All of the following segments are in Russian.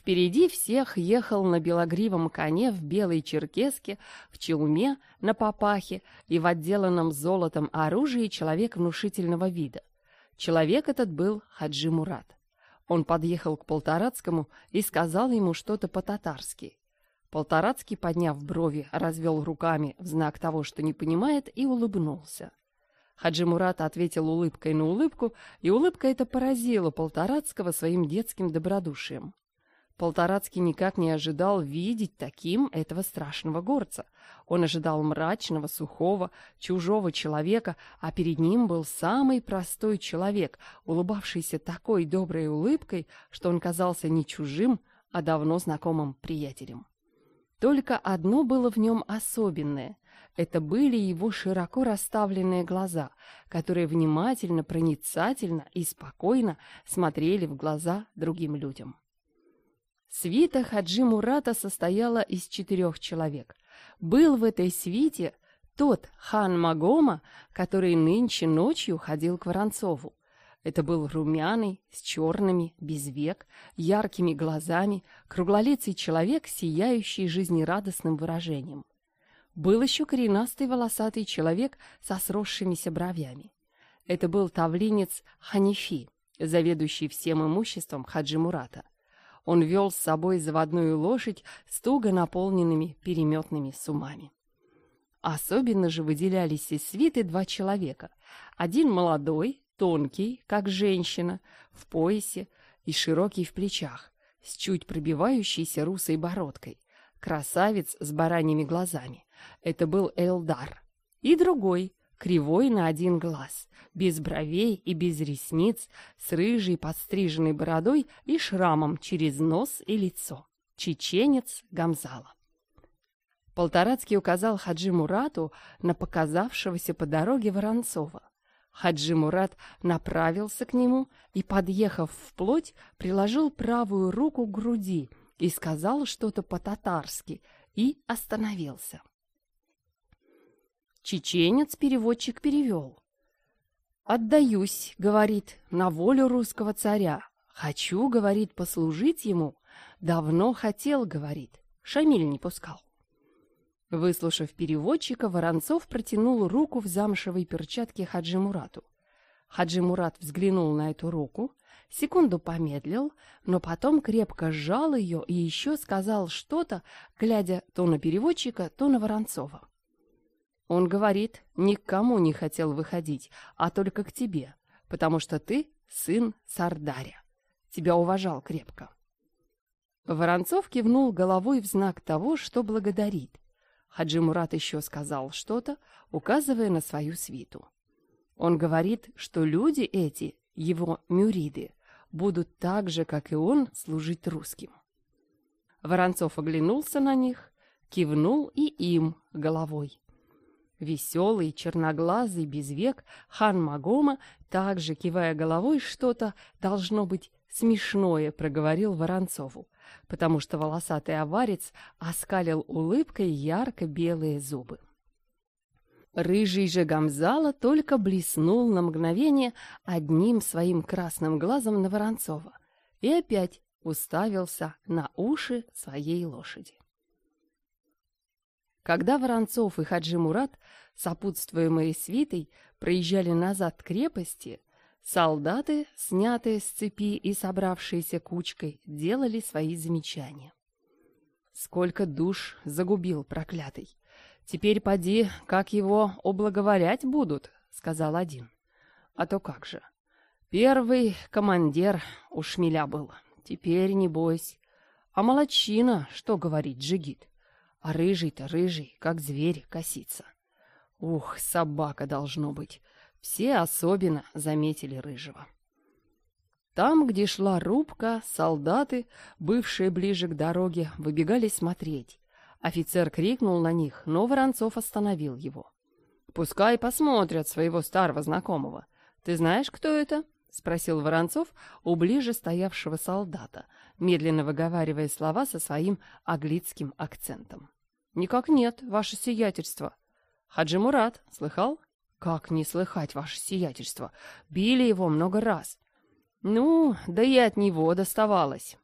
Впереди всех ехал на белогривом коне в белой черкеске, в челме, на папахе и в отделанном золотом оружии человек внушительного вида. Человек этот был Хаджи Мурат. Он подъехал к Полторацкому и сказал ему что-то по-татарски. Полторацкий, подняв брови, развел руками в знак того, что не понимает, и улыбнулся. Хаджи Мурат ответил улыбкой на улыбку, и улыбка эта поразила Полторацкого своим детским добродушием. Полторацкий никак не ожидал видеть таким этого страшного горца. Он ожидал мрачного, сухого, чужого человека, а перед ним был самый простой человек, улыбавшийся такой доброй улыбкой, что он казался не чужим, а давно знакомым приятелем. Только одно было в нем особенное. Это были его широко расставленные глаза, которые внимательно, проницательно и спокойно смотрели в глаза другим людям. Свита Хаджи Мурата состояла из четырех человек. Был в этой свите тот хан Магома, который нынче ночью ходил к Воронцову. Это был румяный, с черными, без век, яркими глазами, круглолицый человек, сияющий жизнерадостным выражением. Был еще коренастый волосатый человек со сросшимися бровями. Это был тавлинец Ханифи, заведующий всем имуществом Хаджи Мурата. Он вел с собой заводную лошадь с туго наполненными переметными сумами. Особенно же выделялись из свиты два человека. Один молодой, тонкий, как женщина, в поясе и широкий в плечах, с чуть пробивающейся русой бородкой. Красавец с бараньими глазами. Это был Элдар. И другой, кривой на один глаз, без бровей и без ресниц, с рыжей подстриженной бородой и шрамом через нос и лицо. Чеченец Гамзала. Полторацкий указал Хаджи Мурату на показавшегося по дороге Воронцова. Хаджи Мурат направился к нему и, подъехав вплоть, приложил правую руку к груди и сказал что-то по-татарски и остановился. Чеченец переводчик перевел. «Отдаюсь», — говорит, — «на волю русского царя. Хочу, — говорит, — послужить ему. Давно хотел, — говорит. Шамиль не пускал». Выслушав переводчика, Воронцов протянул руку в замшевой перчатке Хаджи Мурату. Хаджи Мурат взглянул на эту руку, секунду помедлил, но потом крепко сжал ее и еще сказал что-то, глядя то на переводчика, то на Воронцова. Он говорит, никому не хотел выходить, а только к тебе, потому что ты сын Сардаря. Тебя уважал крепко. Воронцов кивнул головой в знак того, что благодарит. Хаджи Мурат еще сказал что-то, указывая на свою свиту. Он говорит, что люди эти, его мюриды, будут так же, как и он, служить русским. Воронцов оглянулся на них, кивнул и им головой. Веселый, черноглазый, без век, хан Магома, также кивая головой что-то, должно быть смешное, проговорил Воронцову, потому что волосатый аварец оскалил улыбкой ярко-белые зубы. Рыжий же Гамзала только блеснул на мгновение одним своим красным глазом на Воронцова и опять уставился на уши своей лошади. Когда Воронцов и Хаджи Мурат, сопутствуемые свитой, проезжали назад к крепости, солдаты, снятые с цепи и собравшиеся кучкой, делали свои замечания. Сколько душ загубил проклятый. Теперь поди, как его облаговолять будут, сказал один. А то как же. Первый командир у шмеля был. Теперь не бойся. А молочина, что говорит джигит? а рыжий-то рыжий, как зверь, косится. Ух, собака должно быть. Все особенно заметили рыжего. Там, где шла рубка, солдаты, бывшие ближе к дороге, выбегали смотреть. Офицер крикнул на них, но Воронцов остановил его. «Пускай посмотрят своего старого знакомого. Ты знаешь, кто это?» — спросил Воронцов у ближе стоявшего солдата, медленно выговаривая слова со своим аглицким акцентом. «Никак нет, ваше сиятельство. Хаджи Мурат, слыхал?» «Как не слыхать, ваше сиятельство? Били его много раз». «Ну, да и от него доставалось».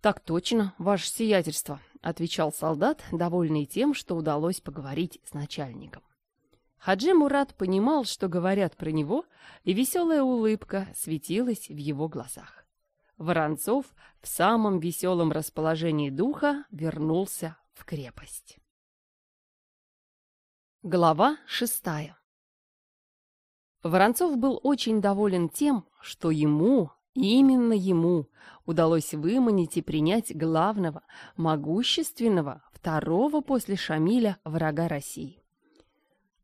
«Так точно, ваше сиятельство», — отвечал солдат, довольный тем, что удалось поговорить с начальником. Хаджи Мурат понимал, что говорят про него, и веселая улыбка светилась в его глазах. Воронцов в самом веселом расположении духа вернулся в крепость. Глава шестая Воронцов был очень доволен тем, что ему, именно ему, удалось выманить и принять главного, могущественного, второго после Шамиля врага России.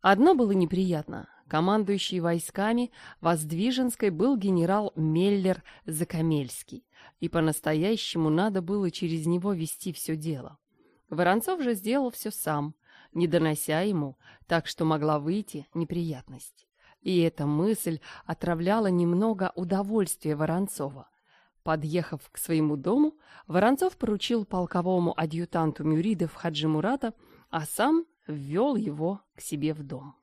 Одно было неприятно. Командующий войсками Воздвиженской был генерал Меллер Закамельский, и по-настоящему надо было через него вести все дело. Воронцов же сделал все сам, не донося ему, так что могла выйти неприятность. И эта мысль отравляла немного удовольствие Воронцова. Подъехав к своему дому, Воронцов поручил полковому адъютанту Мюридов Хаджи Мурата, а сам ввел его к себе в дом.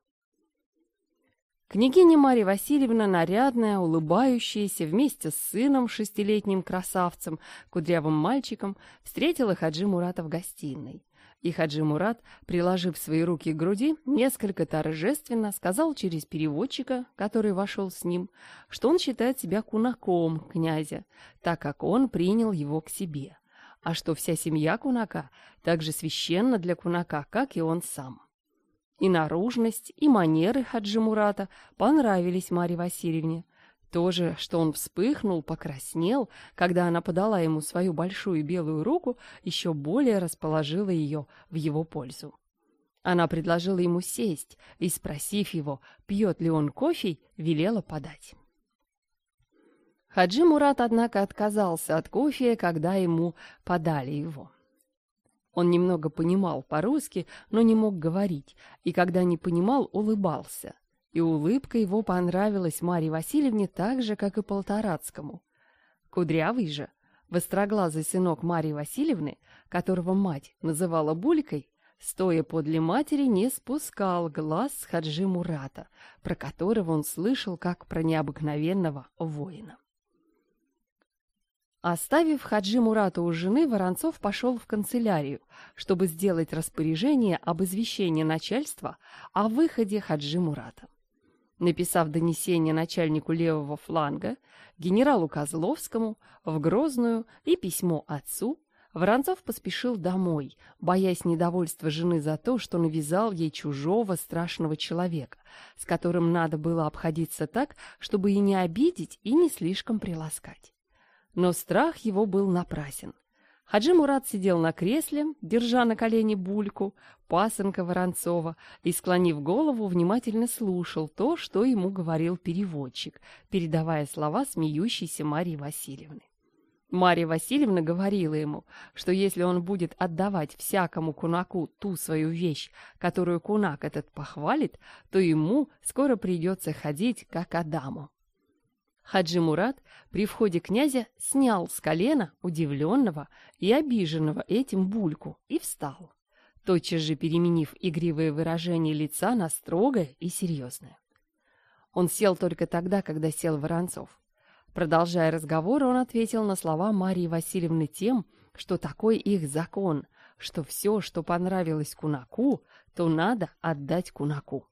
Княгиня Марья Васильевна, нарядная, улыбающаяся, вместе с сыном, шестилетним красавцем, кудрявым мальчиком, встретила Хаджи Мурата в гостиной. И Хаджи Мурат, приложив свои руки к груди, несколько торжественно сказал через переводчика, который вошел с ним, что он считает себя кунаком князя, так как он принял его к себе – а что вся семья кунака так же священна для кунака, как и он сам. И наружность, и манеры Хаджи Мурата понравились Марье Васильевне. То же, что он вспыхнул, покраснел, когда она подала ему свою большую белую руку, еще более расположила ее в его пользу. Она предложила ему сесть и, спросив его, пьет ли он кофе, велела подать. Хаджи Мурат, однако, отказался от кофе, когда ему подали его. Он немного понимал по-русски, но не мог говорить, и когда не понимал, улыбался. И улыбка его понравилась Марье Васильевне так же, как и Полторацкому. Кудрявый же, востроглазый сынок Марии Васильевны, которого мать называла Булькой, стоя подле матери, не спускал глаз с Хаджи Мурата, про которого он слышал как про необыкновенного воина. Оставив Хаджи Мурата у жены, Воронцов пошел в канцелярию, чтобы сделать распоряжение об извещении начальства о выходе Хаджи Мурата. Написав донесение начальнику левого фланга, генералу Козловскому, в Грозную и письмо отцу, Воронцов поспешил домой, боясь недовольства жены за то, что навязал ей чужого страшного человека, с которым надо было обходиться так, чтобы и не обидеть, и не слишком приласкать. Но страх его был напрасен. Хаджи Мурат сидел на кресле, держа на колени бульку, пасынка Воронцова, и, склонив голову, внимательно слушал то, что ему говорил переводчик, передавая слова смеющейся Марии Васильевны. Мария Васильевна говорила ему, что если он будет отдавать всякому кунаку ту свою вещь, которую кунак этот похвалит, то ему скоро придется ходить, как Адаму. Хаджи Мурат при входе князя снял с колена удивленного и обиженного этим бульку и встал, тотчас же переменив игривое выражение лица на строгое и серьезное. Он сел только тогда, когда сел Воронцов. Продолжая разговор, он ответил на слова Марии Васильевны тем, что такой их закон, что все, что понравилось кунаку, то надо отдать кунаку.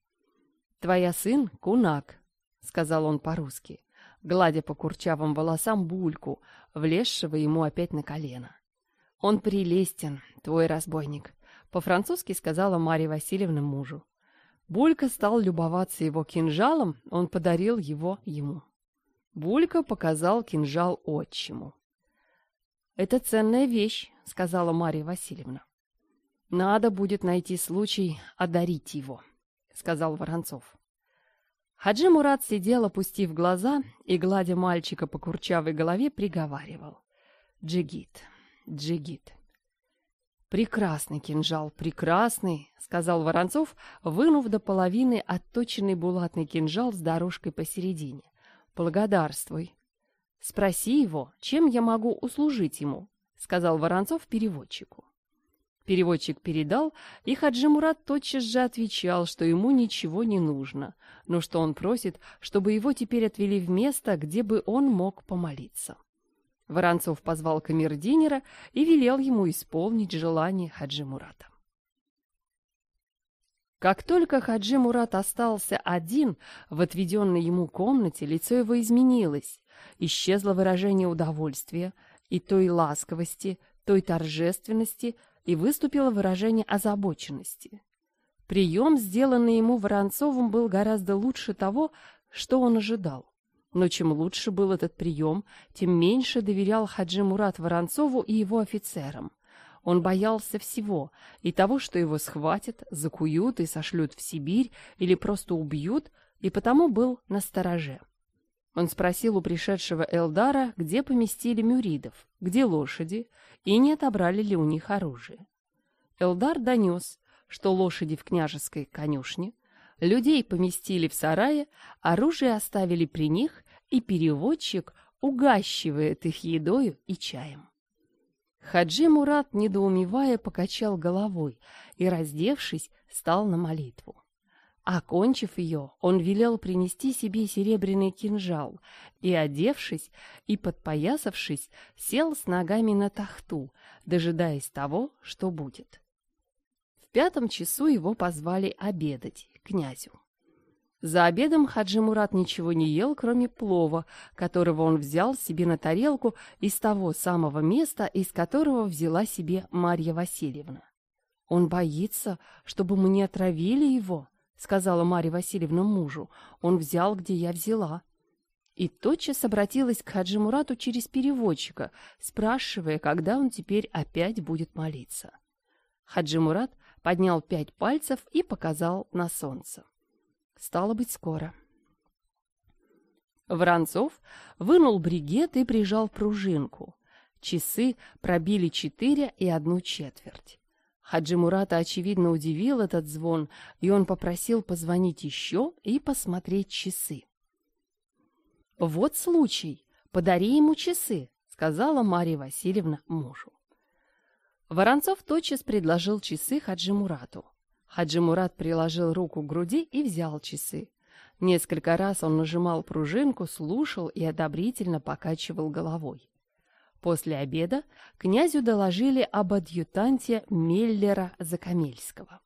«Твоя сын — кунак», — сказал он по-русски гладя по курчавым волосам бульку, влезшего ему опять на колено. «Он прелестен, твой разбойник», — по-французски сказала Марья Васильевна мужу. Булька стал любоваться его кинжалом, он подарил его ему. Булька показал кинжал отчиму. «Это ценная вещь», — сказала Марья Васильевна. «Надо будет найти случай одарить его», — сказал Воронцов. Хаджи Мурат сидел, опустив глаза, и, гладя мальчика по курчавой голове, приговаривал. «Джигит, джигит». «Прекрасный кинжал, прекрасный!» — сказал Воронцов, вынув до половины отточенный булатный кинжал с дорожкой посередине. «Благодарствуй!» «Спроси его, чем я могу услужить ему?» — сказал Воронцов переводчику. Переводчик передал, и Хаджи Мурат тотчас же отвечал, что ему ничего не нужно, но что он просит, чтобы его теперь отвели в место, где бы он мог помолиться. Воронцов позвал камердинера и велел ему исполнить желание Хаджи Мурата. Как только Хаджи Мурат остался один в отведенной ему комнате, лицо его изменилось, исчезло выражение удовольствия и той ласковости, той торжественности, и выступило выражение озабоченности. Прием, сделанный ему Воронцовым, был гораздо лучше того, что он ожидал. Но чем лучше был этот прием, тем меньше доверял Хаджи Мурат Воронцову и его офицерам. Он боялся всего, и того, что его схватят, закуют и сошлют в Сибирь или просто убьют, и потому был настороже. Он спросил у пришедшего Элдара, где поместили мюридов, где лошади и не отобрали ли у них оружие. Элдар донес, что лошади в княжеской конюшне, людей поместили в сарае, оружие оставили при них, и переводчик угащивает их едою и чаем. Хаджи Мурат, недоумевая, покачал головой и, раздевшись, стал на молитву. Окончив ее, он велел принести себе серебряный кинжал и, одевшись и подпоясавшись, сел с ногами на тахту, дожидаясь того, что будет. В пятом часу его позвали обедать князю. За обедом Хаджи Мурат ничего не ел, кроме плова, которого он взял себе на тарелку из того самого места, из которого взяла себе Марья Васильевна. Он боится, чтобы мы не отравили его, сказала Марья Васильевна мужу. Он взял, где я взяла. И тотчас обратилась к Хаджи Мурату через переводчика, спрашивая, когда он теперь опять будет молиться. Хаджи Мурат поднял пять пальцев и показал на солнце. Стало быть, скоро. Воронцов вынул бригет и прижал пружинку. Часы пробили четыре и одну четверть. Хаджи Мурат, очевидно, удивил этот звон, и он попросил позвонить еще и посмотреть часы. «Вот случай, подари ему часы», — сказала Марья Васильевна мужу. Воронцов тотчас предложил часы Хаджи Мурату. Хаджи Мурат приложил руку к груди и взял часы. Несколько раз он нажимал пружинку, слушал и одобрительно покачивал головой. После обеда князю доложили об адъютанте Миллера Закамельского.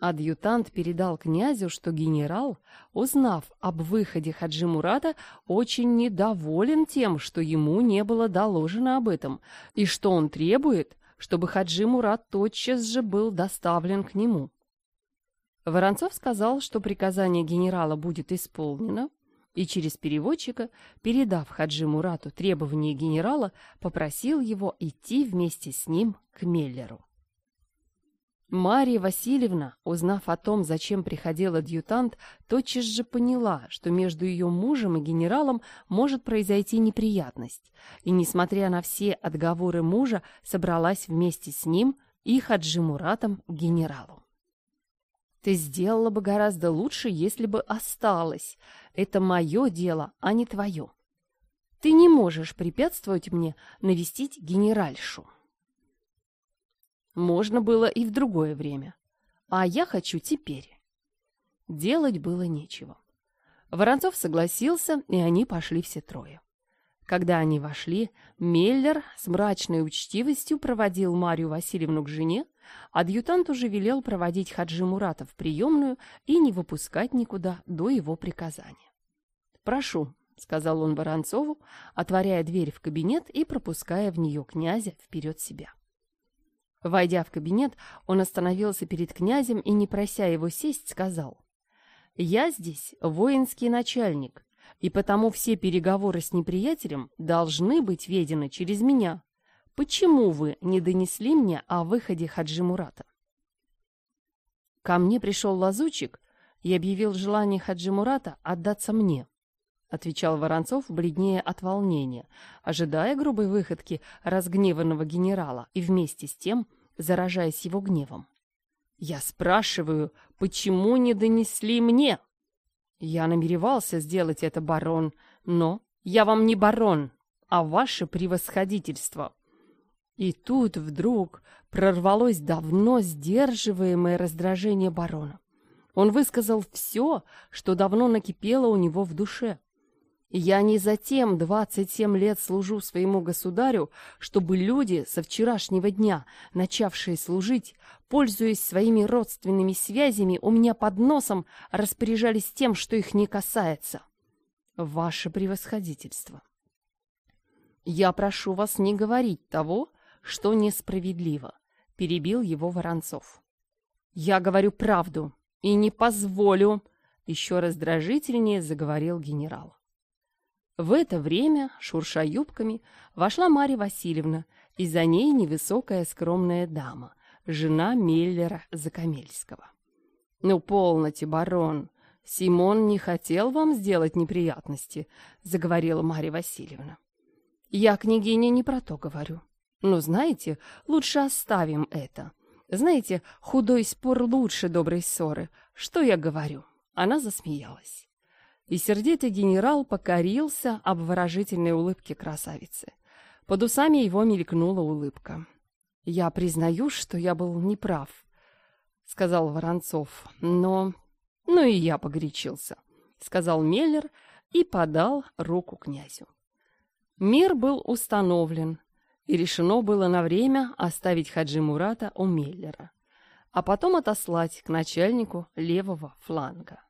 Адъютант передал князю, что генерал, узнав об выходе Хаджи Мурата, очень недоволен тем, что ему не было доложено об этом, и что он требует, чтобы Хаджи Мурат тотчас же был доставлен к нему. Воронцов сказал, что приказание генерала будет исполнено, и через переводчика, передав Хаджи Мурату требования генерала, попросил его идти вместе с ним к Меллеру. Мария Васильевна, узнав о том, зачем приходил адъютант, тотчас же поняла, что между ее мужем и генералом может произойти неприятность, и, несмотря на все отговоры мужа, собралась вместе с ним и Хаджи Муратом к генералу. Ты сделала бы гораздо лучше, если бы осталась. Это мое дело, а не твое. Ты не можешь препятствовать мне навестить генеральшу. Можно было и в другое время. А я хочу теперь. Делать было нечего. Воронцов согласился, и они пошли все трое. Когда они вошли, Меллер с мрачной учтивостью проводил Марию Васильевну к жене, адъютант уже велел проводить Хаджи Мурата в приемную и не выпускать никуда до его приказания. «Прошу», — сказал он Воронцову, отворяя дверь в кабинет и пропуская в нее князя вперед себя. Войдя в кабинет, он остановился перед князем и, не прося его сесть, сказал, «Я здесь воинский начальник и потому все переговоры с неприятелем должны быть ведены через меня. Почему вы не донесли мне о выходе Хаджи Мурата? Ко мне пришел лазучик и объявил желание Хаджи Мурата отдаться мне, отвечал Воронцов, бледнее от волнения, ожидая грубой выходки разгневанного генерала и вместе с тем заражаясь его гневом. «Я спрашиваю, почему не донесли мне?» Я намеревался сделать это, барон, но я вам не барон, а ваше превосходительство. И тут вдруг прорвалось давно сдерживаемое раздражение барона. Он высказал все, что давно накипело у него в душе. Я не затем 27 лет служу своему государю, чтобы люди со вчерашнего дня, начавшие служить, пользуясь своими родственными связями у меня под носом, распоряжались тем, что их не касается. Ваше превосходительство. Я прошу вас не говорить того, что несправедливо, перебил его Воронцов. Я говорю правду и не позволю, еще раздражительнее заговорил генерал. В это время, шурша юбками, вошла Марья Васильевна, и за ней невысокая скромная дама, жена Миллера Закамельского. «Ну, полноте, барон, Симон не хотел вам сделать неприятности», — заговорила Марья Васильевна. «Я, княгиня, не про то говорю. Но, знаете, лучше оставим это. Знаете, худой спор лучше доброй ссоры. Что я говорю?» Она засмеялась и сердитый генерал покорился обворожительной улыбке красавицы. Под усами его мелькнула улыбка. «Я признаю, что я был неправ», — сказал Воронцов, — «но...» «Ну и я погорячился», — сказал Меллер и подал руку князю. Мир был установлен, и решено было на время оставить Хаджи Мурата у Меллера, а потом отослать к начальнику левого фланга.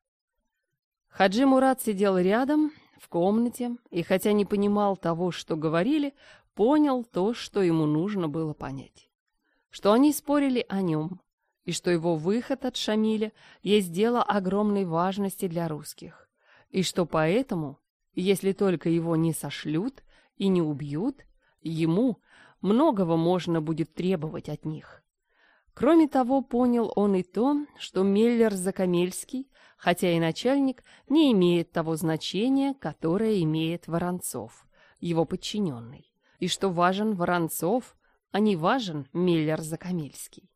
Хаджи Мурат сидел рядом, в комнате, и хотя не понимал того, что говорили, понял то, что ему нужно было понять. Что они спорили о нем, и что его выход от Шамиля есть дело огромной важности для русских, и что поэтому, если только его не сошлют и не убьют, ему многого можно будет требовать от них. Кроме того, понял он и то, что Меллер-Закамельский, хотя и начальник, не имеет того значения, которое имеет Воронцов, его подчиненный, и что важен Воронцов, а не важен Меллер-Закамельский.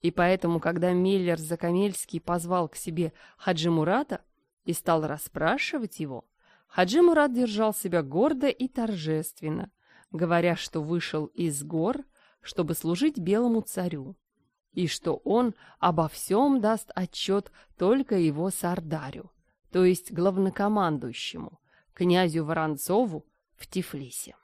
И поэтому, когда Меллер-Закамельский позвал к себе Хаджи Мурата и стал расспрашивать его, Хаджи Мурат держал себя гордо и торжественно, говоря, что вышел из гор, чтобы служить белому царю, и что он обо всем даст отчет только его сардарю, то есть главнокомандующему, князю Воронцову в Тифлисе.